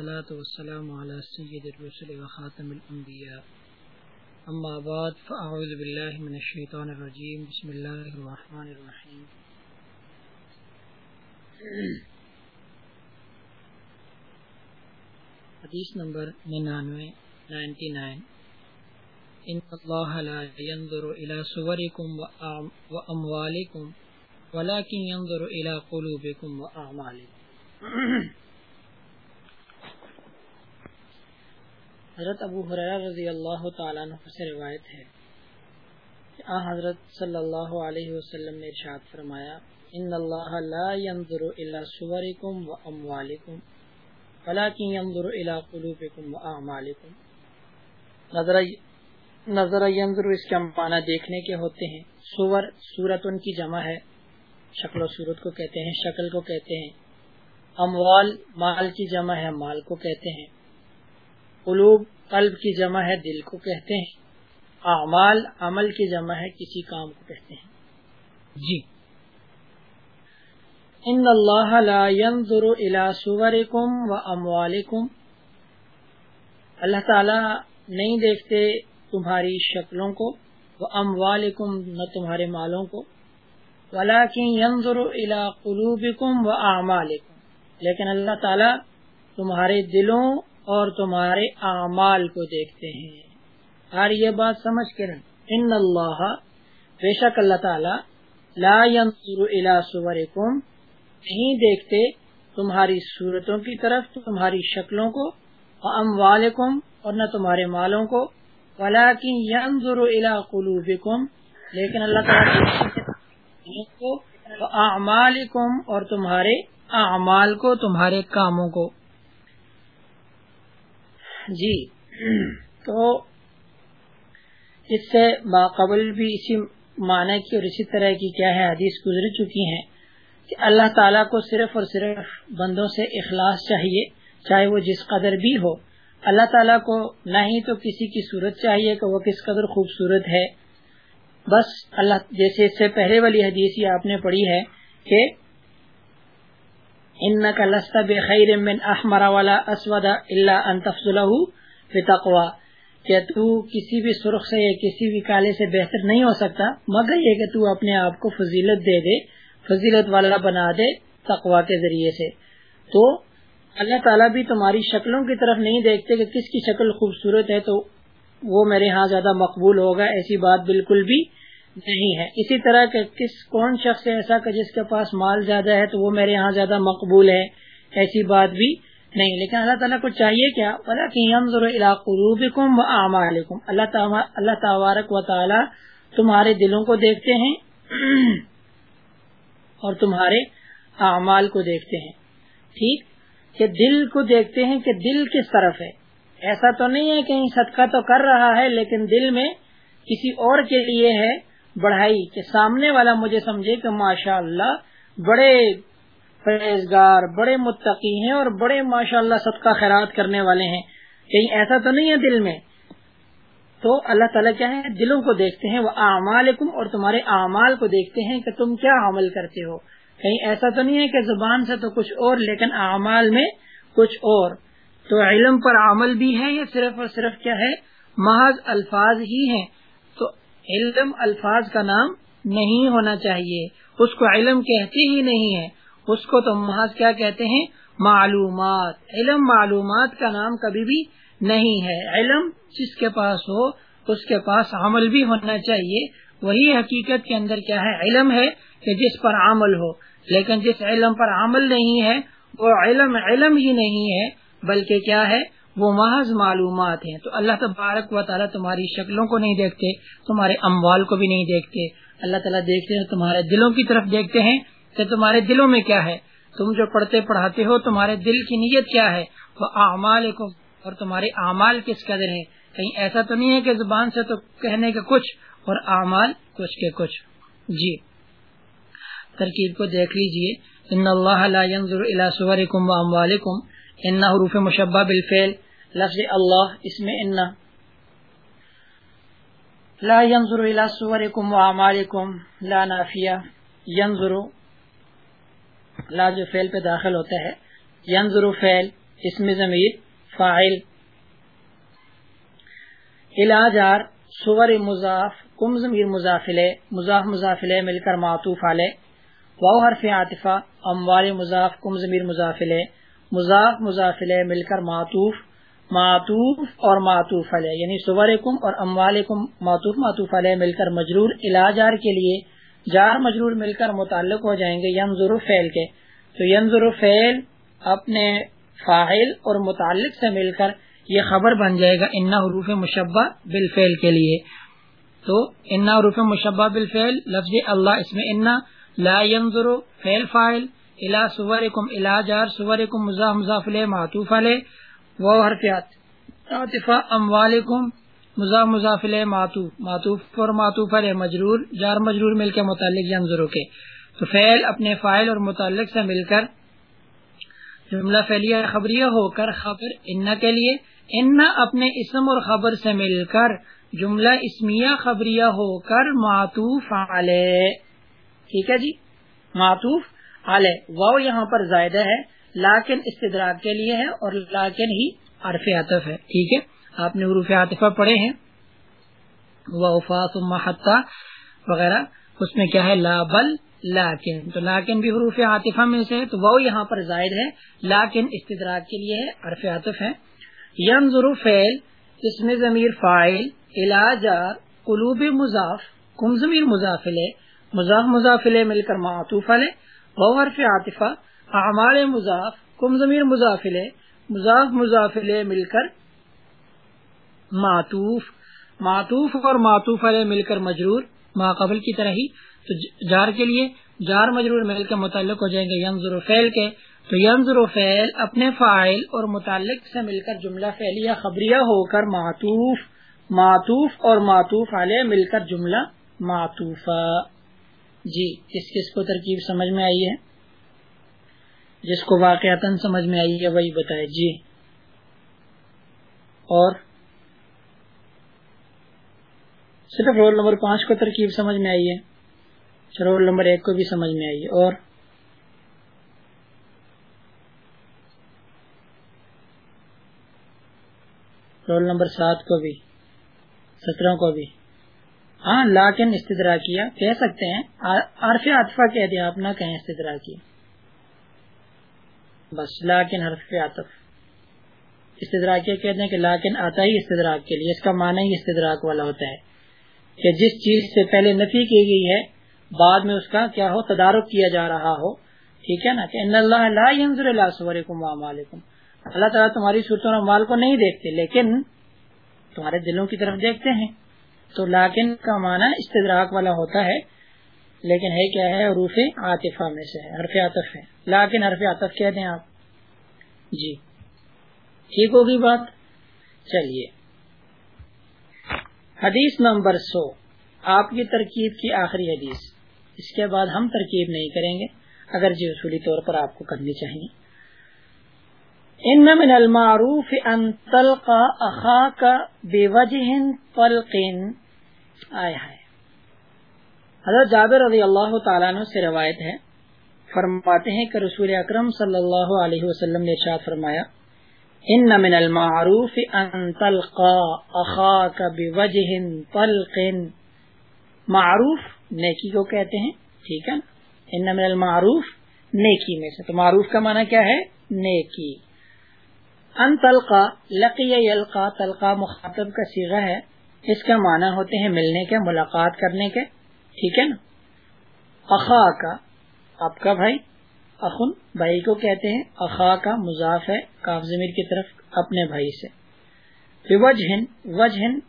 والصلاة والسلام على سيد الرسل وخاتم الأنبياء. أما بعد، فأعوذ بالله من الشيطان الرجيم. بسم الله الرحمن الرحيم. حدیث نمبر 99 99 ان اللہ لا ينظر الى صوركم واموالكم ولكن ينظر الى قلوبكم واعمالكم حضرت ابو حریر رضی اللہ تعالیٰ عنہ سے روایت ہے کہ آ حضرت صلی اللہ علیہ وسلم نے ارشاد فرمایا، ان اللہ لا ينظر الى صورکم و اموالکم ولكن ينظر الى قلوبکم و اعمالکم. نظر نظر ينظر اس کا معنی دیکھنے کے ہوتے ہیں۔ صور، صورت ان کی جمع ہے۔ شکل و صورت کو کہتے ہیں، شکل کو کہتے ہیں۔ اموال، مال کی جمع ہے، مال کو کہتے ہیں۔ قلوب قلب کی جمع ہے دل کو کہتے ہیں۔ اعمال عمل کی جمع ہے کسی کام کو کہتے ہیں۔ جی۔ ان اللہ لا ينظر الى صورکم و اموالکم۔ اللہ تعالی نہیں دیکھتے تمہاری شکلوں کو وہ اموالکم نہ تمہارے مالوں کو۔ ولیکن ينظر الى قلوبکم و اعمالکم۔ لیکن اللہ تعالی تمہارے دلوں اور تمہارے اعمال کو دیکھتے ہیں۔ اور یہ بات سمجھ کر ان اللہ، بے شک اللہ تعالی، لا ينظر الى صورکم نہیں دیکھتے تمہاری صورتوں کی طرف، تمہاری شکلوں کو اموالکم، اور نہ تمہارے مالوں کو۔ ولیکن ينظر الى قلوبکم، لیکن اللہ تعالی کو اعمالکم، اور تمہارے اعمال کو، تمہارے کاموں کو۔ جی۔ تو اس سے باقبل بھی اسی معنی کی اور اسی طرح کی کیا ہے حدیث گزر چکی ہیں کہ اللہ تعالیٰ کو صرف اور صرف بندوں سے اخلاص چاہیے چاہے وہ جس قدر بھی ہو۔ اللہ تعالیٰ کو نہ ہی تو کسی کی صورت چاہیے کہ وہ کس قدر خوبصورت ہے۔ بس اللہ جیسے اس سے پہلے والی حدیث یہ آپ نے پڑھی ہے کہ ان کا لستا بخیر من احمر والا اسود اللہ انتفضلہ بتقوا کہ تو کسی بھی سرخ سے یا کسی بھی کالے سے بہتر نہیں ہو سکتا، مگر یہ کہ تو اپنے آپ کو فضیلت دے دے، فضیلت والا بنا دے تقوا کے ذریعے سے۔ تو اللہ تعالیٰ بھی تمہاری شکلوں کی طرف نہیں دیکھتے کہ کس کی شکل خوبصورت ہے، تو وہ میرے ہاں زیادہ مقبول ہوگا، ایسی بات بالکل بھی نہیں ہے۔ اسی طرح کہ کس کون شخص ایسا کہ جس کے پاس مال زیادہ ہے تو وہ میرے ہاں زیادہ مقبول ہے، ایسی بات بھی نہیں۔ لیکن اللہ تعالیٰ کو چاہیے کیا؟ قلوبکم و اعمالکم اللہ اللہ تبارک و تعالی تمہارے دلوں کو دیکھتے ہیں اور تمہارے اعمال کو دیکھتے ہیں۔ ٹھیک؟ کہ دل کو دیکھتے ہیں کہ دل کس طرف ہے۔ ایسا تو نہیں ہے کہ صدقہ تو کر رہا ہے، لیکن دل میں کسی اور کے لیے ہے۔ بڑھائی کہ سامنے والا مجھے سمجھے کہ ماشاء اللہ بڑے پرہیزگار، بڑے متقی ہیں اور بڑے ماشاء اللہ سب کا خیرات کرنے والے ہیں۔ کہیں ایسا تو نہیں ہے دل میں؟ تو اللہ تعالیٰ کیا ہے؟ دلوں کو دیکھتے ہیں، وہ اعمال اور تمہارے اعمال کو دیکھتے ہیں کہ تم کیا عمل کرتے ہو۔ کہیں ایسا تو نہیں ہے کہ زبان سے تو کچھ اور، لیکن اعمال میں کچھ اور۔ تو علم پر عمل بھی ہے یہ صرف اور صرف کیا ہے؟ محض الفاظ ہی ہیں۔ علم الفاظ کا نام نہیں ہونا چاہیے۔ اس کو علم کہتے ہی نہیں ہے اس کو تو محض کیا کہتے ہیں؟ معلومات۔ علم معلومات کا نام کبھی بھی نہیں ہے۔ علم جس کے پاس ہو، اس کے پاس عمل بھی ہونا چاہیے۔ وہی حقیقت کے اندر کیا ہے؟ علم ہے کہ جس پر عمل ہو۔ لیکن جس علم پر عمل نہیں ہے، وہ علم علم ہی نہیں ہے، بلکہ کیا ہے؟ وہ محض معلومات ہیں۔ تو اللہ تبارک و تعالیٰ تمہاری شکلوں کو نہیں دیکھتے، تمہارے اموال کو بھی نہیں دیکھتے۔ اللہ تعالیٰ دیکھتے ہیں، تمہارے دلوں کی طرف دیکھتے ہیں۔ کہ تمہارے دلوں میں کیا ہے؟ تم جو پڑھتے پڑھاتے ہو، تمہارے دل کی نیت کیا ہے؟ وہ اعمال کو اور تمہارے اعمال کس قدر ہیں؟ کہیں ایسا تو نہیں ہے کہ زبان سے تو کہنے کے کچھ اور اعمال کچھ کے کچھ۔ جی۔ ترکیب کو دیکھ لیجیے ان اللہ لا ينظر الى صورکم و اموالکم ان حروف مشبہ بالفعل لفظ اللہ اس میں ان لا ينظر الى صوركم واعمالكم لا نافیہ ينظر، لا جو فعل پہ داخل ہوتا ہے، ينظر فعل اس میں ضمیر فائل علاجار سور مضاف، کم ضمیر مضافل مضاف مضافل مل کر معطوف علیہ. واؤ حرف عاطفہ، اموال مضاف، کم ضمیر مضافل مضاف مضافل مل کر معطوف معطوف اور معطوف علیہ یعنی سورکم اور اموالکم معطوف معطوف علیہ، مل کر مجرور علاجار کے لیے جار، مجرور، مل کر متعلق ہو جائیں گے ینظر فعل کے۔ تو ینظر فعل اپنے فاعل اور متعلق سے مل کر یہ خبر بن جائے گا انا حروف مشبہ بالفعل کے لیے۔ تو انا حروف مشبہ بالفعل، لفظ اللہ اس میں انا لا ينظر فعل فاعل۔ الى صورکم الى جار صورکم مضاف مضاف علیہ معطوف علیہ وہ حرفیات عاطفہ اموالکم، مضاف مضاف علیہ معطوف. معطوف اور معطوف علیہ، مجرور. جار مجرور مل کے متعلق ینظر کے. تو فعل اپنے فائل اور متعلق سے مل کر جملہ فعلیہ خبریہ ہو کر خبر ان کے لیے، ان اپنے اسم اور خبر سے مل کر جملہ اسمیہ خبریہ ہو کر معطوف علیہ. ٹھیک ہے جی؟ معطوف علیہ وہ یہاں پر زائدہ ہے، لاکن استدراک کے لیے ہے اور لاکن ہی عرف عطف ہے۔ ٹھیک ہے؟ آپ نے عروف عاطفہ پڑھے ہیں۔ محتا وغیرہ، اس میں کیا ہے؟ لا بل لاکن۔ تو لاکن بھی حروف عاطفہ میں سے تو وہ یہاں پر زائد ہے۔ لاکن استدراک کے لیے ہے، عرف عاطف ہے۔ یم ضرور فیل اس میں ضمیر فائل علاجار قلوب مضاف، کم ضمیر مضافل مضاف مضافل مل کر معطوف علیہ۔ وہ حرف عاطفہ اعمال مضاف کم ضمیر مضافل مضاف مضافل مل کر معطوف معطوف اور معطوف علیہ مل کر مجرور، ما قبل کی طرح ہی، تو جار کے لیے جار مجرور مل کے متعلق ہو جائیں گے ینظر فعل کے، تو ینظر فعل اپنے فائل اور متعلق سے مل کر جملہ فعلیہ خبریہ ہو کر معطوف معطوف اور معطوف علیہ مل کر جملہ معطوفہ۔ جی کس کس کو ترکیب سمجھ میں آئی ہے؟ جس کو واقعات سمجھ میں آئی ہے، وہی بتائے۔ جی۔ اور صرف رول نمبر پانچ کو ترکیب سمجھ میں آئی ہے، رول نمبر ایک کو بھی سمجھ میں آئی ہے۔ اور رول نمبر سات کو بھی سترہ کو بھی۔ ہاں لاکن استدرا کیا، کہہ سکتے ہیں۔ عرف عطفہ کہہ دیا آپ نہ کہیں استدرا کیا بس لاکن حرف عطف۔ استدراک کہتے ہیں کہ لاکن آتا ہی استدراک کے لیے، اس کا معنی ہی استدراک والا ہوتا ہے۔ کہ جس چیز سے پہلے نفی کی گئی ہے، بعد میں اس کا کیا ہو، تدارک کیا جا رہا ہو۔ ٹھیک ہے نا؟ کہ ان اللہ لا ينظر الى اللہ تعالیٰ تمہاری صورتوں اور مال کو نہیں دیکھتے، لیکن تمہارے دلوں کی طرف دیکھتے ہیں۔ تو لاکن کا معنی استدراک والا ہوتا ہے، لیکن ہے کیا ہے، حروف عاطفہ میں سے حرف عاطف ہے۔ لاکن حرف عاطف کہتے ہیں آپ۔ جی۔ ٹھیک ہوگی بات؟ چلیے۔ حدیث نمبر سو۔ آپ کی ترکیب کی آخری حدیث۔ اس کے بعد ہم ترکیب نہیں کریں گے۔ اگر جی اصولی طور پر آپ کو کرنی چاہیے۔ ان من المعروف ان تلقى اخاك بوجه طلق. آیا ہے. حضرت جابر رضی اللہ تعالیٰ عنہ سے روایت ہے. فرماتے ہیں کہ رسول اکرم صلی اللہ علیہ وسلم نے ارشاد فرمایا، ان من المعروف ان تلقى اخاك بوجه طلق. معروف نیکی کو کہتے ہیں. ٹھیک ہے. ان من المعروف نیکی میں سے. تو معروف کا معنی کیا ہے؟ نیکی. ان تلقا، لقی یلقا، تلقا مخاطب کا سیغہ ہے، اس کا معنی ہوتے ہیں ملنے کے، ملاقات کرنے کے، ٹھیک ہے نا؟ اخا کا آپ کا بھائی، اخن، بھائی کو کہتے ہیں اخا کا مضاف ہے، کاف ضمیر کی طرف اپنے بھائی سے۔ وجہن وجہن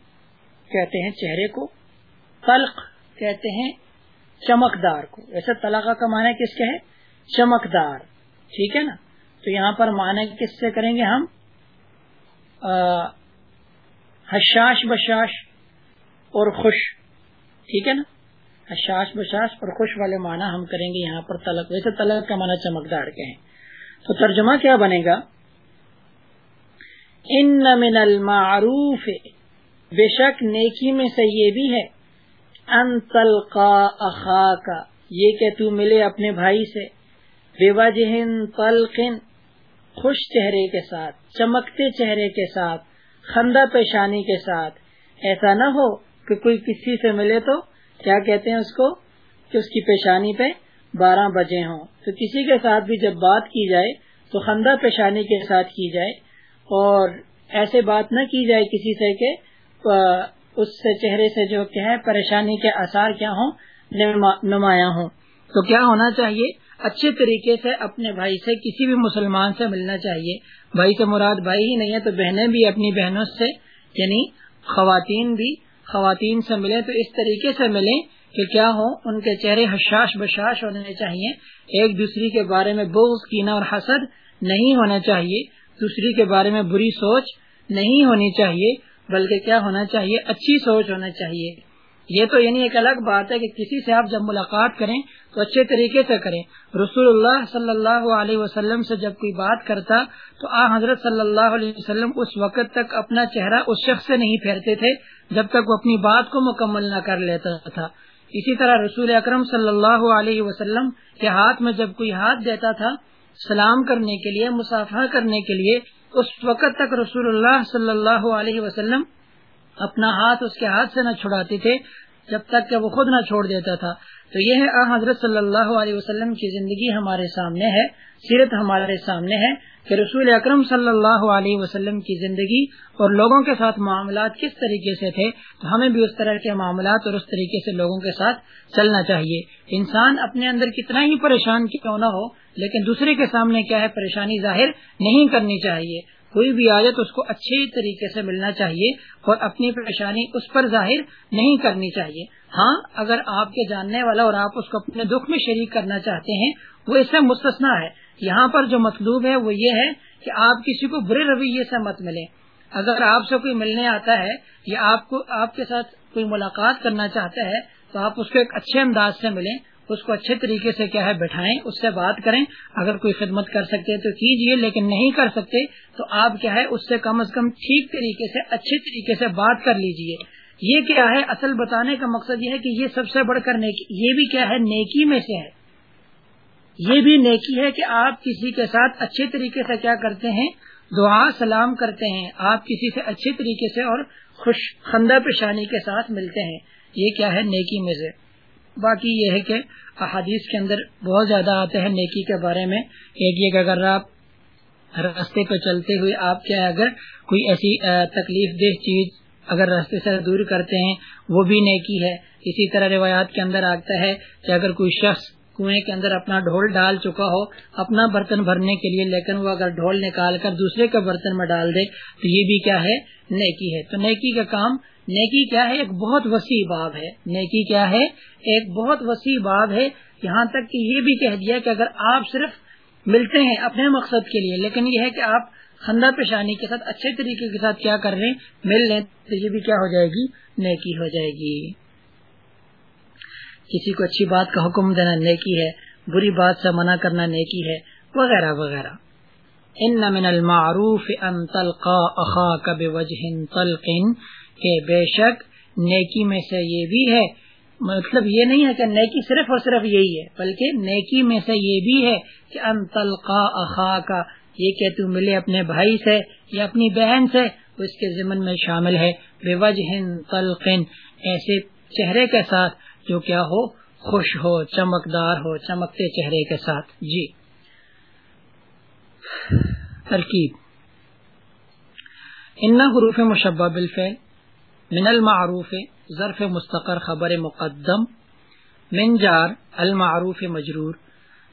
کہتے ہیں چہرے کو، تلق کہتے ہیں چمکدار کو۔ ایسے طلاقہ کا معنی کس کے ہے؟ چمکدار، ٹھیک ہے نا؟ تو یہاں پر معنی کس سے کریں گے ہم؟ حشاش بشاش اور خوش، ٹھیک ہے نا؟ حشاش بشاش اور خوش والے معنی ہم کریں گے یہاں پر تلق ویسے تلق کا معنی چمکدار کے ہیں۔ تو ترجمہ کیا بنے گا؟ ان من المعروف، بے شک نیکی میں سے یہ بھی ہے، ان تلقا اخا کا یہ کہ تو ملے اپنے بھائی سے۔ بے وجہ تلقن خوش چہرے کے ساتھ، چمکتے چہرے کے ساتھ، خندہ پیشانی کے ساتھ۔ ایسا نہ ہو کہ کوئی کسی سے ملے تو کیا کہتے ہیں اس کو؟ کہ اس کی پیشانی پہ بارہ بجے ہوں۔ تو کسی کے ساتھ بھی جب بات کی جائے تو خندہ پیشانی کے ساتھ کی جائے۔ اور ایسے بات نہ کی جائے کسی سے کہ اس سے چہرے سے جو کیا ہے پریشانی کے اثار کیا ہوں نمایاں ہوں۔ تو کیا ہونا چاہیے؟ اچھے طریقے سے اپنے بھائی سے کسی بھی مسلمان سے ملنا چاہیے۔ بھائی سے مراد بھائی ہی نہیں ہے تو بہنیں بھی اپنی بہنوں سے یعنی خواتین بھی خواتین سے ملیں۔ تو اس طریقے سے ملیں کہ کیا ہو، ان کے چہرے حشاش بشاش ہونے چاہیے۔ ایک دوسری کے بارے میں بغض کینا اور حسد نہیں ہونا چاہیے۔ دوسری کے بارے میں بری سوچ نہیں ہونی چاہیے، بلکہ کیا ہونا چاہیے، اچھی سوچ ہونا چاہیے۔ یہ تو یعنی ایک الگ بات ہے کہ کسی سے آپ جب ملاقات کریں تو اچھے طریقے سے کریں۔ رسول اللہ صلی اللہ علیہ وسلم سے جب کوئی بات کرتا تو آ حضرت صلی اللہ علیہ وسلم اس وقت تک اپنا چہرہ اس شخص سے نہیں پھیرتے تھے جب تک وہ اپنی بات کو مکمل نہ کر لیتا تھا۔ اسی طرح رسول اکرم صلی اللہ علیہ وسلم کے ہاتھ میں جب کوئی ہاتھ دیتا تھا سلام کرنے کے لیے، مسافہ کرنے کے لیے، اس وقت تک رسول اللہ صلی اللہ علیہ وسلم اپنا ہاتھ اس کے ہاتھ سے نہ چھڑاتے تھے جب تک کہ وہ خود نہ چھوڑ دیتا تھا۔ تو یہ ہے حضرت صلی اللہ علیہ وسلم کی زندگی ہمارے سامنے ہے، سیرت ہمارے سامنے ہے کہ رسول اکرم صلی اللہ علیہ وسلم کی زندگی اور لوگوں کے ساتھ معاملات کس طریقے سے تھے، تو ہمیں بھی اس طرح کے معاملات اور اس طریقے سے لوگوں کے ساتھ چلنا چاہیے۔ انسان اپنے اندر کتنا ہی پریشان کیوں نہ ہو، لیکن دوسرے کے سامنے کیا ہے، پریشانی ظاہر نہیں کرنی چاہیے۔ کوئی بھی آئے اس کو اچھے طریقے سے ملنا چاہیے اور اپنی پریشانی اس پر ظاہر نہیں کرنی چاہیے۔ ہاں اگر آپ کے جاننے والا اور آپ اس کو اپنے دکھ میں شریک کرنا چاہتے ہیں، وہ اس سے مستثنا ہے۔ یہاں پر جو مطلوب ہے، وہ یہ ہے کہ آپ کسی کو برے رویے سے مت ملیں۔ اگر آپ سے کوئی ملنے آتا ہے یا آپ کو، آپ کے ساتھ کوئی ملاقات کرنا چاہتا ہے، تو آپ اس کو ایک اچھے انداز سے ملیں۔ اس کو اچھے طریقے سے کیا ہے بٹھائیں، اس سے بات کریں۔ اگر کوئی خدمت کر سکتے تو کیجیے، لیکن نہیں کر سکتے تو آپ کیا ہے اس سے کم از کم ٹھیک طریقے سے، اچھے طریقے سے بات کر لیجیے۔ یہ کیا ہے؟ اصل بتانے کا مقصد یہ ہے کہ یہ سب سے بڑھ کر نیکی یہ بھی کیا ہے نیکی میں سے ہے۔ یہ بھی نیکی ہے کہ آپ کسی کے ساتھ اچھے طریقے سے کیا کرتے ہیں، دعا، سلام کرتے ہیں۔ آپ کسی سے اچھے طریقے سے اور خوش خندہ پیشانی کے ساتھ ملتے ہیں۔ یہ کیا ہے نیکی میں سے۔ باقی یہ ہے کہ احادیث کے اندر بہت زیادہ آتے ہیں نیکی کے بارے میں، ایک یہ کہ اگر آپ راستے پہ چلتے ہوئے آپ کیا اگر کوئی ایسی تکلیف دہ چیز اگر راستے سے دور کرتے ہیں، وہ بھی نیکی ہے۔ اسی طرح روایات کے اندر آتا ہے کہ اگر کوئی شخص کنویں کے اندر اپنا ڈھول ڈال چکا ہو، اپنا برتن بھرنے کے لیے، لیکن وہ اگر ڈھول نکال کر دوسرے کے برتن میں ڈال دے، تو یہ بھی کیا ہے؟ نیکی ہے۔ تو نیکی کا کام نیکی کیا ہے؟ ایک بہت وسیع باب ہے۔ نیکی کیا ہے؟ ایک بہت وسیع باب ہے۔ یہاں تک کہ یہ بھی کہہ دیا کہ اگر آپ صرف ملتے ہیں اپنے مقصد کے لیے، لیکن یہ ہے کہ آپ خندہ پیشانی کے ساتھ اچھے طریقے کے ساتھ کیا کر رہے ہیں، مل لیں، تو یہ بھی کیا ہو جائے گی؟ نیکی ہو جائے گی۔ کسی کو اچھی بات کا حکم دینا نیکی ہے، بری بات سے منع کرنا نیکی ہے، وغیرہ وغیرہ۔ ان من المعروف ان تلقا اخاك بوجه طلق کہ بے شک نیکی میں سے یہ بھی ہے۔ مطلب یہ نہیں ہے کہ نیکی صرف اور صرف یہی ہے، بلکہ نیکی میں سے یہ بھی ہے کہ ان تلقا اخا کا یہ کہ تو ملے اپنے بھائی سے یا اپنی بہن سے اس کے ضمن میں شامل ہے۔ بے وجہ تلقن، ایسے چہرے کے ساتھ جو کیا ہو، خوش ہو، چمکدار ہو، چمکتے چہرے کے ساتھ۔ جی۔ ترکیب۔ ان حروف مشبہ بالفعل۔ من المعروف ظرف مستقر خبر مقدم، من جار المعروف مجرور۔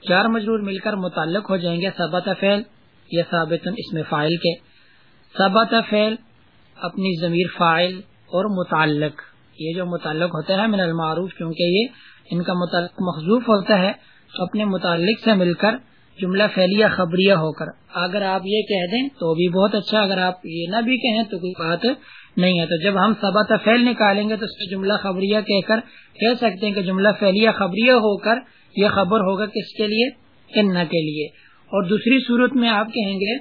چار مجرور مل کر متعلق ہو جائیں گے ثبت فعل یا ثابت اس میں فائل کے۔ ثبت فعل اپنی ضمیر فائل اور متعلق۔ یہ جو متعلق ہوتا ہے من المعروف، کیونکہ یہ ان کا متعلق مخصوف ہوتا ہے، تو اپنے متعلق سے مل کر جملہ فعلیہ خبریہ ہو کر۔ اگر آپ یہ کہہ دیں تو بھی بہت اچھا اگر آپ یہ نہ بھی کہیں تو کوئی بات نہیں ہے۔ تو جب ہم سبا فیل نکالیں گے تو اس میں جملہ خبریہ کہہ کر کہہ سکتے ہیں کہ جملہ فعلیہ خبریہ ہو کر یہ خبر ہوگا کس کے لیے؟ ان کے لیے۔ اور دوسری صورت میں آپ کہیں گے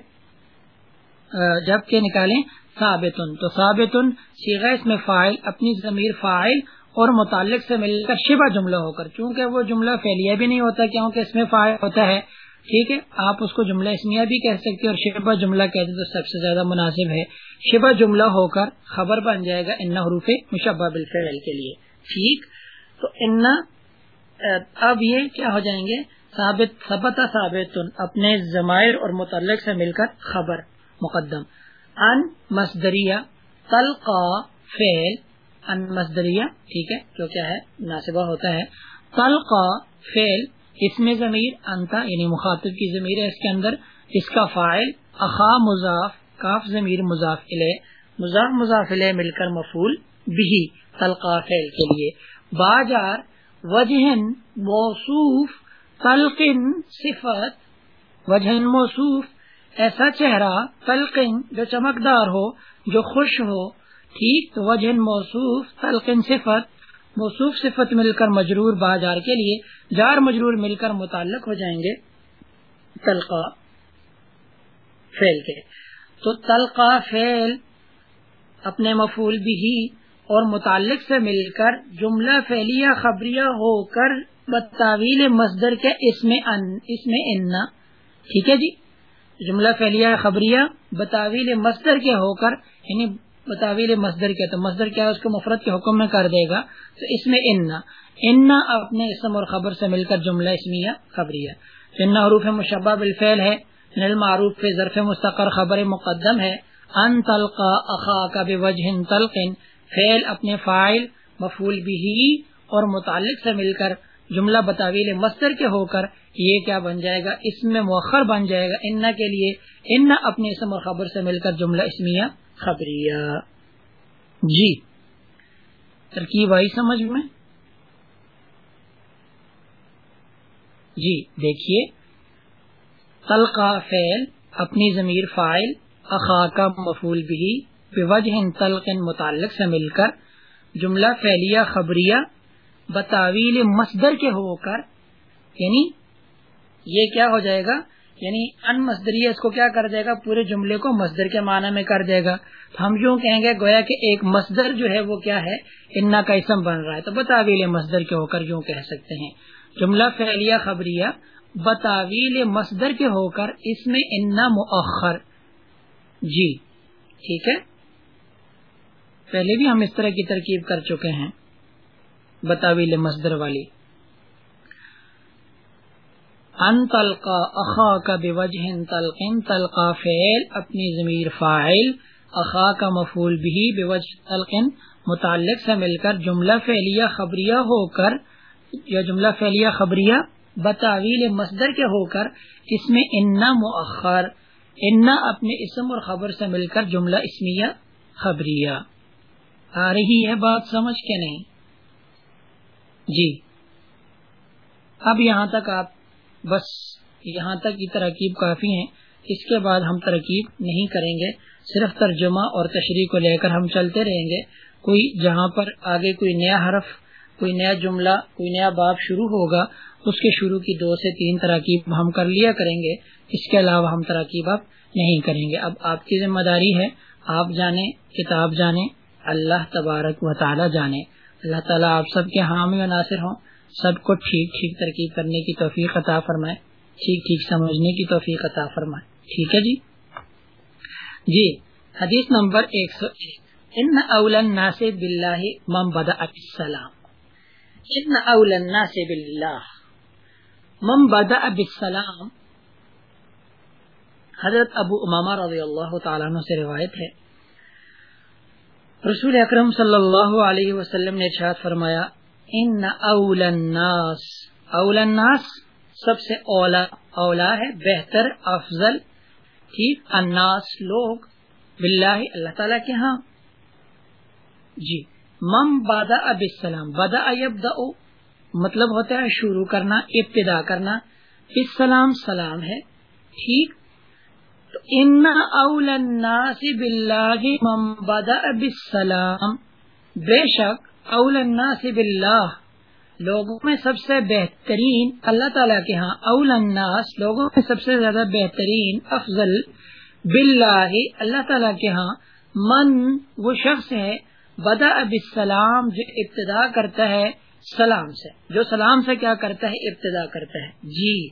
جبکہ نکالیں، ثابتن۔ تو ثابتن سیغ اس میں فائل اپنی ضمیر فائل اور متعلق سے مل کر شبہ جملہ ہو کر۔ چونکہ وہ جملہ فیلیا بھی نہیں ہوتا، کیونکہ اس میں فائل ہوتا ہے۔ ٹھیک ہے؟ آپ اس کو جملہ اسمیہ بھی کہہ سکتے اور شبہ جملہ کہتے تو سب سے زیادہ مناسب ہے۔ شبہ جملہ ہو کر خبر بن جائے گا ان حروف مشبہ بالفعل کے لیے۔ ٹھیک؟ تو ان، اب یہ کیا ہو جائیں گے؟ ثابت، ثبت ثابت، اپنے ضمائر اور متعلق سے مل کر خبر مقدم۔ ان مصدریہ تلقا فعل، ان مصدریہ، ٹھیک ہے؟ جو کیا ہے؟ ناصبہ ہوتا ہے۔ تلقا فعل اس میں ضمیر انتا یعنی مخاطب کی ضمیر ہے اس کے اندر، اس کا فائل اخا مضاف، کاف ضمیر مضاف مضاف مضاف مل کر مفول بھی تلقا فعل کے لیے۔ باجار، وجہن موصوف، تلقن صفت، وجہن موصوف، ایسا چہرہ، تلقن جو چمکدار ہو، جو خوش ہو، ٹھیک تو وجہن موصوف، تلقن صفت موصوف صفت مل کر مجرور با جار کے لیے جار مجرور مل کر متعلق ہو جائیں گے تلقا فیل کے۔ تو تلقا فیل اپنے مفول بھی اور متعلق سے مل کر جملہ فیلیا خبریہ ہو کر بتاویل مصدر کے اس میں ان، اس میں اننا ٹھیک ہے جی؟ جملہ فیلیا خبریہ بتاویل مصدر کے ہو کر یعنی بتاویل مصدر کیا تو مصدر کیا ہے، اس کو مفرت کے حکم میں کر دے گا۔ تو اس میں انا انا اپنے اسم اور خبر سے مل کر جملہ اسمیہ خبریہ انا حروف مشبہ بالفعل ہے معروف پہ ظرف مستقر خبر مقدم ہے۔ ان تلقا اخا کا بوجہ تلقن فعل اپنے فائل مفول بھی اور متعلق سے مل کر جملہ بتاویل مصدر کے ہو کر یہ کیا بن جائے گا؟ اس میں مؤخر بن جائے گا۔ انا کے لیے انا اپنے اسم اور خبر سے مل کر جملہ اسمیہ خبریہ۔ جی۔ ترکیب آئی سمجھ میں؟ جی دیکھیے۔ تلقا فعل، اپنی ضمیر فائل اخا کا مفول بھی، بوجہ تلقن متعلق سے مل کر، جملہ فعلیہ خبریہ، بتاویل مصدر کے ہو کر یعنی یہ کیا ہو جائے گا؟ یعنی ان مصدریہ اس کو کیا کر دے گا؟ پورے جملے کو مصدر کے معنی میں کر دے گا۔ تو ہم یوں کہیں گے، گویا کہ ایک مصدر جو ہے وہ کیا ہے؟ انا کا اسم بن رہا ہے۔ تو بتاویل مصدر کے ہو کر یوں کہہ سکتے ہیں۔ جملہ فعلیہ خبریہ، بتاویل مصدر کے ہو کر اس میں انا مؤخر۔ جی ٹھیک ہے۔ پہلے بھی ہم اس طرح کی ترکیب کر چکے ہیں، بتاویل مصدر والی۔ ان تلقا اخا کا بے وجہ تلقن تلقا فعل، اپنی ضمیر فاعل اخا کا مفول بھی بے وجہ تلقن متعلق سے مل کر جملہ فعلیہ خبریہ ہو کر، یا جملہ فعلیہ خبریہ بتاویل مصدر کے ہو کر، اس میں انا مؤخر انا اپنے اسم اور خبر سے مل کر جملہ اسمیہ خبریہ۔ آ رہی ہے بات سمجھ کے نہیں؟ جی۔ اب یہاں تک آپ بس یہاں تک یہ ترکیب کافی ہیں۔ اس کے بعد ہم ترکیب نہیں کریں گے۔ صرف ترجمہ اور تشریح کو لے کر ہم چلتے رہیں گے۔ کوئی جہاں پر آگے کوئی نیا حرف، کوئی نیا جملہ، کوئی نیا باب شروع ہوگا، اس کے شروع کی دو سے تین تراکیب ہم کر لیا کریں گے۔ اس کے علاوہ ہم تراکیب اب نہیں کریں گے۔ اب آپ کی ذمہ داری ہے۔ آپ جانیں، کتاب جانیں، اللہ تبارک و تعالی جانے۔ اللہ تعالیٰ آپ سب کے حامی و ناصر ہوں۔ سب کو ٹھیک ٹھیک ترکیب کرنے کی توفیق عطا فرمائے، ٹھیک ٹھیک سمجھنے کی توفیق عطا فرمائے۔ ٹھیک ہے جی؟ جی حدیث نمبر ایک سو ان اول الناس باللہ من بدا السلام ان اول الناس باللہ من بدا بالسلام۔ حضرت ابو امامہ رضی اللہ تعالیٰ عنہ سے روایت ہے۔ رسول اکرم صلی اللہ علیہ وسلم نے ارشاد فرمایا ان اول الناس اول الناس سب سے اولا اولا ہے، بہتر، افضل، ٹھیک، الناس لوگ، باللہ، اللہ تعالی کے ہاں۔ جی مم بادا اب السلام بدا ابدا مطلب ہوتا ہے شروع کرنا، ابتدا کرنا۔ السلام سلام ہے، ٹھیک۔ تو ان اول الناس باللہ مم بدا اب السلام بے شک اول الناس باللہ، لوگوں میں سب سے بہترین، اللہ تعالیٰ کے ہاں اول الناس، لوگوں میں سب سے زیادہ بہترین، افضل، باللہ، اللہ تعالیٰ کے ہاں من، وہ شخص ہے بدا اب السلام جو ابتدا کرتا ہے، سلام سے۔ جو سلام سے کیا کرتا ہے؟ ابتدا کرتا ہے۔ جی۔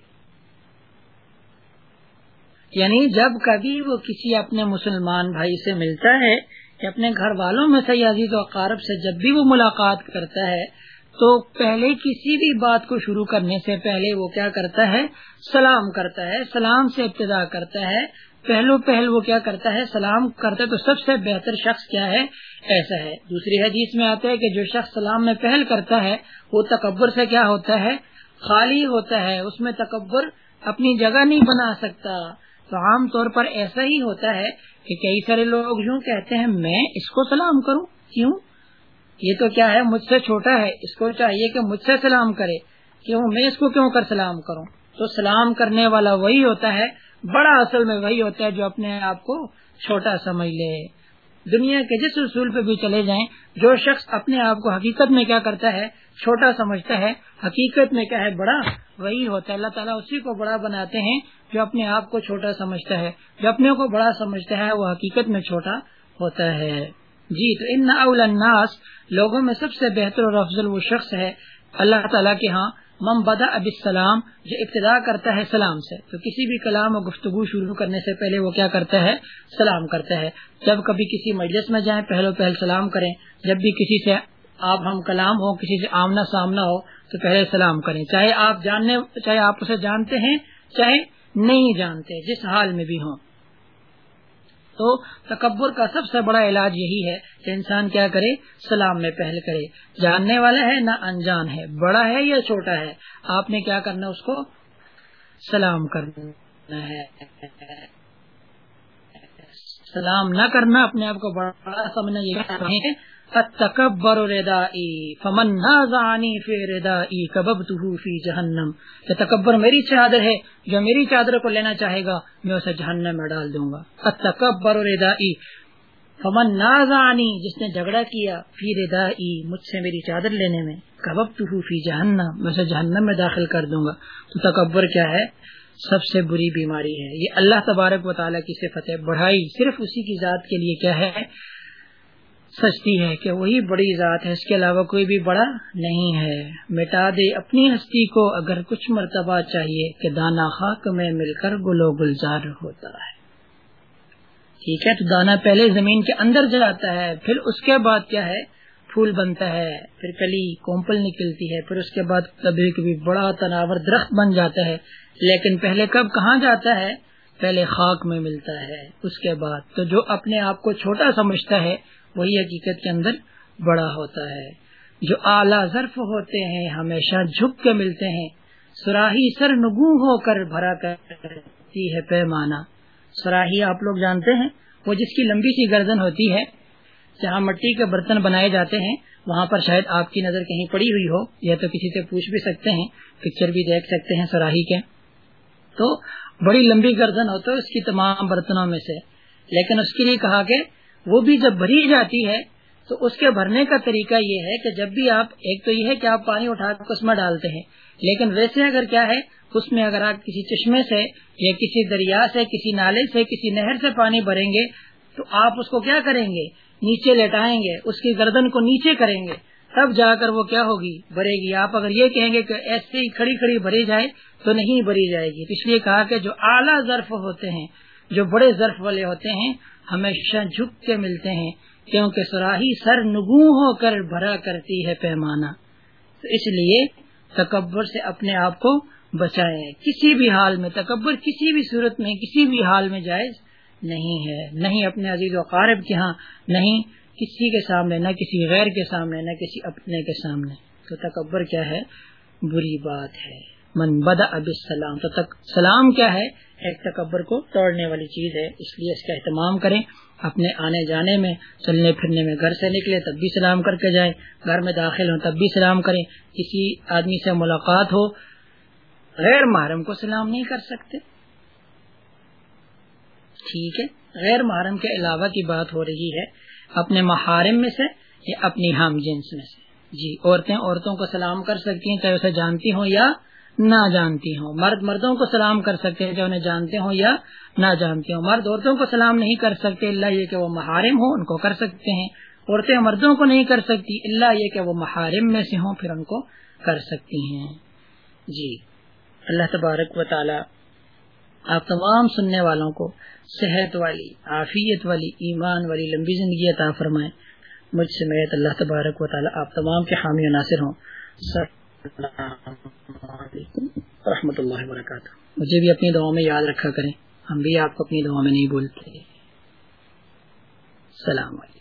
یعنی جب کبھی وہ کسی اپنے مسلمان بھائی سے ملتا ہے یا اپنے گھر والوں میں سے عزیز و اقارب سے جب بھی وہ ملاقات کرتا ہے، تو پہلے کسی بھی بات کو شروع کرنے سے پہلے وہ کیا کرتا ہے؟ سلام کرتا ہے، سلام سے ابتدا کرتا ہے۔ پہلو پہل وہ کیا کرتا ہے؟ سلام کرتا ہے تو سب سے بہتر شخص کیا ہے؟ ایسا ہے۔ دوسری حدیث میں آتا ہے کہ جو شخص سلام میں پہل کرتا ہے، وہ تکبر سے کیا ہوتا ہے؟ خالی ہوتا ہے۔ اس میں تکبر اپنی جگہ نہیں بنا سکتا۔ تو عام طور پر ایسا ہی ہوتا ہے کہ کئی سارے لوگ یوں کہتے ہیں، میں اس کو سلام کروں؟ کیوں؟ یہ تو کیا ہے، مجھ سے چھوٹا ہے، اس کو چاہیے کہ مجھ سے سلام کرے۔ کیوں؟ میں اس کو کیوں کر سلام کروں؟ تو سلام کرنے والا وہی ہوتا ہے، بڑا اصل میں وہی ہوتا ہے جو اپنے آپ کو چھوٹا سمجھ لے۔ دنیا کے جس اصول پہ بھی چلے جائیں، جو شخص اپنے آپ کو حقیقت میں کیا کرتا ہے، چھوٹا سمجھتا ہے، حقیقت میں کیا ہے، بڑا، وہی ہوتا ہے۔ اللہ تعالیٰ اسی کو بڑا بناتے ہیں جو اپنے آپ کو چھوٹا سمجھتا ہے۔ جو اپنے کو بڑا سمجھتا ہے، وہ حقیقت میں چھوٹا ہوتا ہے۔ جی تو ان اول الناس لوگوں میں سب سے بہتر اور افضل وہ شخص ہے اللہ تعالیٰ کے ہاں۔ مم بدا اب السلام جو ابتدا کرتا ہے سلام سے۔ تو کسی بھی کلام اور گفتگو شروع کرنے سے پہلے وہ کیا کرتا ہے؟ سلام کرتا ہے۔ جب کبھی کسی مجلس میں جائیں، پہلو پہل سلام کریں۔ جب بھی کسی سے آپ ہم کلام ہو کسی سے آمنا سامنا ہو، تو پہلے سلام کریں۔ چاہے آپ جاننے، چاہے آپ اسے جانتے ہیں، چاہے نہیں جانتے، جس حال میں بھی ہوں۔ تو تکبر کا سب سے بڑا علاج یہی ہے کہ انسان کیا کرے، سلام میں پہل کرے۔ جاننے والا ہے نہ انجان ہے، بڑا ہے یا چھوٹا ہے؟ آپ نے کیا کرنا اس کو؟ سلام کرنا ہے۔ سلام نہ کرنا اپنے آپ کو بڑا سمجھنا یہ تکبر ردائی فمن نازعنی فی ردائی کببتہو فی جہنم کہ تکبر میری چادر ہے، جو میری چادر کو لینا چاہے گا، میں اسے جہنم میں ڈال دوں گا۔ تکبر ردائی فمن نازعنی جس نے جھگڑا کیا فی ردائی مجھ سے میری چادر لینے میں کببتہو فی جہنم، میں اسے جہنم میں داخل کر دوں گا۔ تو تکبر کیا ہے؟ سب سے بری بیماری ہے۔ یہ اللہ تبارک و تعالیٰ کی صفت ہے۔ بڑھائی صرف اسی کی ذات کے لیے کیا ہے؟ سچتی ہے کہ وہی بڑی ذات ہے، اس کے علاوہ کوئی بھی بڑا نہیں ہے۔ مٹا دے اپنی ہستی کو اگر کچھ مرتبہ چاہیے کہ دانا خاک میں مل کر گلو گلزار ہوتا ہے۔ ٹھیک ہے، تو دانا پہلے زمین کے اندر جلاتا ہے، پھر اس کے بعد کیا ہے؟ پھول بنتا ہے، پھر کلی، کومپل نکلتی ہے، پھر اس کے بعد کبھی کبھی بڑا تناور درخت بن جاتا ہے۔ لیکن پہلے کب کہاں جاتا ہے؟ پہلے خاک میں ملتا ہے۔ اس کے بعد تو جو اپنے آپ کو چھوٹا سمجھتا ہے وہی حقیقت کے اندر بڑا ہوتا ہے۔ جو اعلیٰ ظرف ہوتے ہیں، ہمیشہ جھک کے ملتے ہیں۔ سراہی سر نگو ہو کر بھرا کرتی ہے پیمانا سراہی آپ لوگ جانتے ہیں، وہ جس کی لمبی سی گردن ہوتی ہے، جہاں مٹی کے برتن بنائے جاتے ہیں، وہاں پر شاید آپ کی نظر کہیں پڑی ہوئی ہو، یا تو کسی سے پوچھ بھی سکتے ہیں، پکچر بھی دیکھ سکتے ہیں سراہی کے۔ تو بڑی لمبی گردن ہو تو اس کی تمام برتنوں میں سے۔ لیکن اس کے لیے کہا کہ وہ بھی جب بھری جاتی ہے، تو اس کے بھرنے کا طریقہ یہ ہے کہ جب بھی آپ، ایک تو یہ ہے کہ آپ پانی اٹھا کر اس میں ڈالتے ہیں، لیکن ویسے اگر کیا ہے، اس میں اگر آپ کسی چشمے سے یا کسی دریا سے، کسی نالے سے، کسی نہر سے پانی بھریں گے، تو آپ اس کو کیا کریں گے؟ نیچے لٹائیں گے، اس کی گردن کو نیچے کریں گے، تب جا کر وہ کیا ہوگی؟ بھرے گی۔ آپ اگر یہ کہیں گے کہ ایسے ہی کھڑی کھڑی بھری جائے، تو نہیں بھری جائے گی۔ اس لیے کہا کہ جو اعلیٰ ظرف ہوتے ہیں، جو بڑے ظرف والے ہوتے ہیں ہمیشہ جھک کے ملتے ہیں، کیونکہ سراہی سر نگو ہو کر بھرا کرتی ہے پیمانہ۔ تو اس لیے تکبر سے اپنے آپ کو بچائے۔ کسی بھی حال میں تکبر کسی بھی صورت میں، کسی بھی حال میں جائز نہیں ہے۔ نہیں اپنے عزیز و قارب کے ہاں نہیں کسی کے سامنے، نہ کسی غیر کے سامنے، نہ کسی اپنے کے سامنے۔ تو تکبر کیا ہے؟ بری بات ہے۔ من بدا اب السلام تو تک سلام کیا ہے؟ ایک تکبر کو توڑنے والی چیز ہے، اس لیے اس کا اہتمام کریں۔ اپنے آنے جانے میں، چلنے پھرنے میں گھر سے نکلے تب بھی سلام کر کے جائیں۔ گھر میں داخل ہوں تب بھی سلام کریں۔ کسی آدمی سے ملاقات ہو، غیر محرم کو سلام نہیں کر سکتے۔ ٹھیک ہے، غیر محرم کے علاوہ کی بات ہو رہی ہے، اپنے محارم میں سے یا اپنی ہم جنس میں سے۔ جی عورتیں عورتوں کو سلام کر سکتی ہیں، چاہے اسے جانتی ہوں یا نہ جانتی ہوں۔ مرد مردوں کو سلام کر سکتے ہیں جو انہیں جانتے ہوں یا نہ جانتے ہوں۔ مرد عورتوں کو سلام نہیں کر سکتے، اللہ یہ کہ وہ محارم ہوں، ان کو کر سکتے ہیں۔ عورتیں مردوں کو نہیں کر سکتی، اللہ یہ کہ وہ محارم میں سے ہوں، پھر ان کو کر سکتی ہیں۔ جی۔ اللہ تبارک و تعالی آپ تمام سننے والوں کو صحت والی، عافیت والی، ایمان والی لمبی زندگی عطا فرمائیں مجھ سے میت اللہ تبارک و تعالی آپ تمام کے حامی و ناصر ہوں۔ رحمۃ اللہ وبرکاتہ۔ مجھے بھی اپنی دعاؤں میں یاد رکھا کریں۔ ہم بھی آپ کو اپنی دعاؤں میں نہیں بولتے السلام علیکم۔